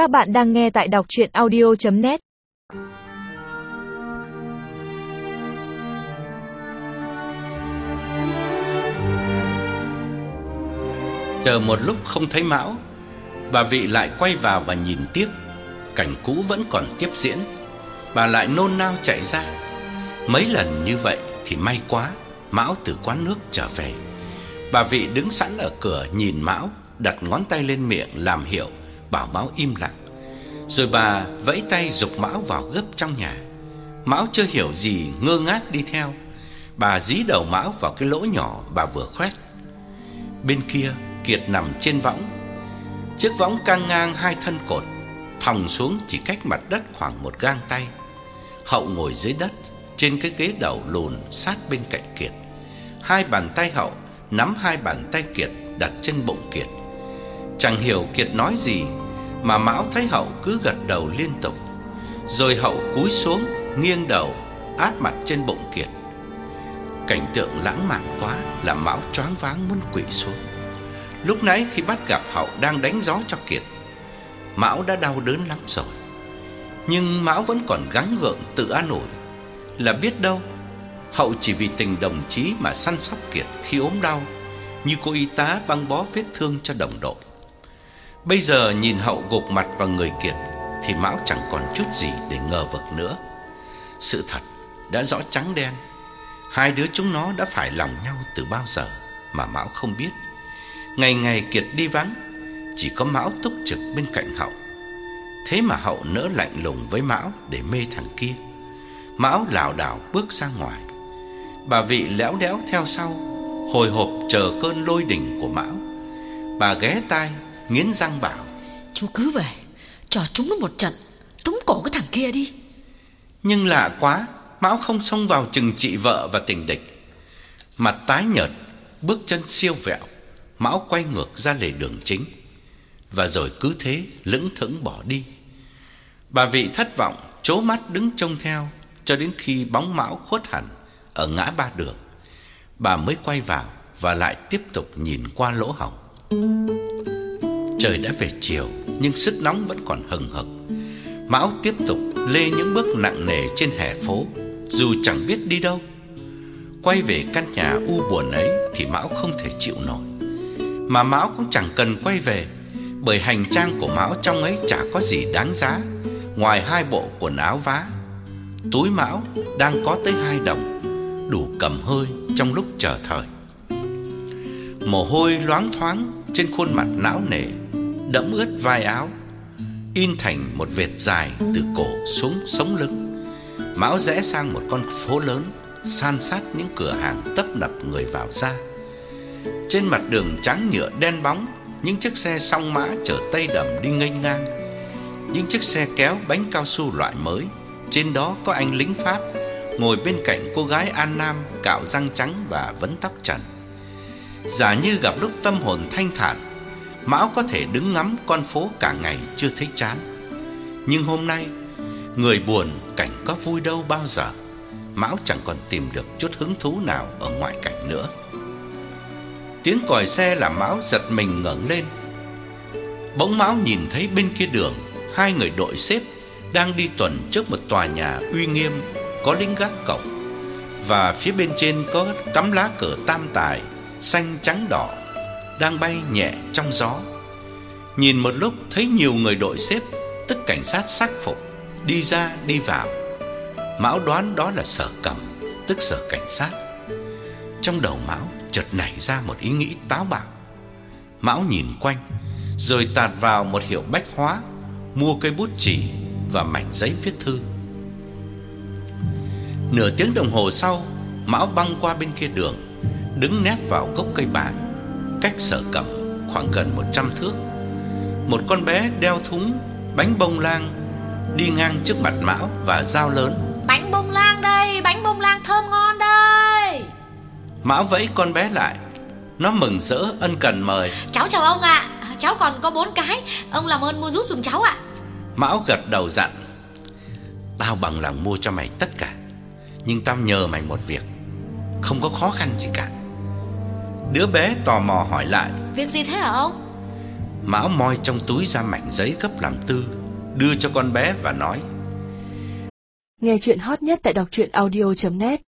Các bạn đang nghe tại đọc chuyện audio.net Chờ một lúc không thấy Mão, Bà vị lại quay vào và nhìn tiếp Cảnh cũ vẫn còn tiếp diễn. Bà lại nôn nao chạy ra. Mấy lần như vậy thì may quá, Mão từ quán nước trở về. Bà vị đứng sẵn ở cửa nhìn Mão, Đặt ngón tay lên miệng làm hiệu. Bảo Mão im lặng. Rồi bà vẫy tay dục Mão vào gấp trong nhà. Mão chưa hiểu gì, ngơ ngác đi theo. Bà dí đầu Mão vào cái lỗ nhỏ bà vừa khoét. Bên kia, Kiệt nằm trên võng. Chiếc võng căng ngang hai thân cột, Thòng xuống chỉ cách mặt đất khoảng một gang tay. Hậu ngồi dưới đất, Trên cái ghế đầu lùn sát bên cạnh Kiệt. Hai bàn tay Hậu Nắm hai bàn tay Kiệt đặt trên bụng Kiệt. Chẳng hiểu Kiệt nói gì mà Mão thấy Hậu cứ gật đầu liên tục, Rồi Hậu cúi xuống, Nghiêng đầu, áp mặt trên bụng Kiệt. Cảnh tượng lãng mạn quá Làm Mão choáng váng muốn quỵ xuống. Lúc nãy khi bắt gặp Hậu đang đánh gió cho Kiệt, Mão đã đau đớn lắm rồi. Nhưng Mão vẫn còn gắng gượng tự an ủi Là biết đâu, Hậu chỉ vì tình đồng chí mà săn sóc Kiệt khi ốm đau, Như cô y tá băng bó vết thương cho đồng đội. Bây giờ nhìn Hậu gục mặt vào người Kiệt Thì Mão chẳng còn chút gì để ngờ vực nữa. Sự thật đã rõ trắng đen. Hai đứa chúng nó đã phải lòng nhau từ bao giờ Mà Mão không biết. Ngày ngày Kiệt đi vắng, Chỉ có Mão túc trực bên cạnh Hậu. Thế mà Hậu nỡ lạnh lùng với Mão để mê thằng kia. Mão lảo đảo bước ra ngoài. Bà vị léo đéo theo sau, Hồi hộp chờ cơn lôi đình của Mão. Bà ghé tai Nghiến răng bảo. Chú cứ về Cho chúng nó một trận Túng cổ cái thằng kia đi. Nhưng lạ quá Mão không xông vào chừng trị vợ và tình địch. Mặt tái nhợt Bước chân siêu vẹo Mão quay ngược ra lề đường chính. Và rồi cứ thế lững thững bỏ đi. Bà vị thất vọng Chố mắt đứng trông theo Cho đến khi bóng Mão khuất hẳn Ở ngã ba đường. Bà mới quay vào Và lại tiếp tục nhìn qua lỗ hổng Trời đã về chiều, Nhưng sức nóng vẫn còn hừng hực. Mão tiếp tục lê những bước nặng nề trên hè phố, Dù chẳng biết đi đâu. Quay về căn nhà u buồn ấy Thì Mão không thể chịu nổi. Mà Mão cũng chẳng cần quay về, Bởi hành trang của Mão trong ấy chả có gì đáng giá, Ngoài hai bộ quần áo vá. Túi Mão đang có tới hai đồng, Đủ cầm hơi trong lúc chờ thời. Mồ hôi loáng thoáng trên khuôn mặt não nề, Đẫm ướt vai áo, In thành một vệt dài từ cổ xuống sống lưng. Mão rẽ sang một con phố lớn, San sát những cửa hàng tấp nập người vào ra. Trên mặt đường trắng nhựa đen bóng, Những chiếc xe song mã chở tây đầm đi nghênh ngang. Những chiếc xe kéo bánh cao su loại mới, Trên đó có anh lính Pháp, Ngồi bên cạnh cô gái An Nam Cạo răng trắng và vấn tóc trần. Giả như gặp lúc tâm hồn thanh thản, Mão có thể đứng ngắm con phố cả ngày chưa thấy chán. Nhưng hôm nay, Người buồn cảnh có vui đâu bao giờ, Mão chẳng còn tìm được chút hứng thú nào ở ngoại cảnh nữa. Tiếng còi xe làm Mão giật mình ngẩng lên. Bỗng Mão nhìn thấy bên kia đường, Hai người đội xếp Đang đi tuần trước một tòa nhà uy nghiêm Có lính gác cổng Và phía bên trên có cắm lá cờ tam tài. Xanh trắng đỏ, Đang bay nhẹ trong gió. Nhìn một lúc thấy nhiều người đội xếp, Tức cảnh sát sắc phục, Đi ra đi vào. Mão đoán đó là sở cầm, Tức sở cảnh sát. Trong đầu Mão chợt nảy ra một ý nghĩ táo bạo. Mão nhìn quanh, Rồi tạt vào một hiệu bách hóa, Mua cây bút chỉ Và mảnh giấy viết thư. Nửa tiếng đồng hồ sau, Mão băng qua bên kia đường Đứng nép vào gốc cây bàng Cách sở cầm khoảng gần 100 thước. Một con bé đeo thúng Bánh bông lan Đi ngang trước mặt Mão và giao lớn. Bánh bông lan đây Bánh bông lan thơm ngon đây. Mão vẫy con bé lại. Nó mừng rỡ ân cần mời. Cháu chào ông ạ. Cháu còn có bốn cái. Ông làm ơn mua giúp dùm cháu ạ. Mão gật đầu dặn. Tao bằng lòng mua cho mày tất cả Nhưng tao nhờ mày một việc Không có khó khăn gì cả. Đứa bé tò mò hỏi lại. Việc gì thế hả ông? Mão moi trong túi ra mảnh giấy gấp làm tư, đưa cho con bé và nói: Nghe chuyện hot nhất tại đọc truyện audio.net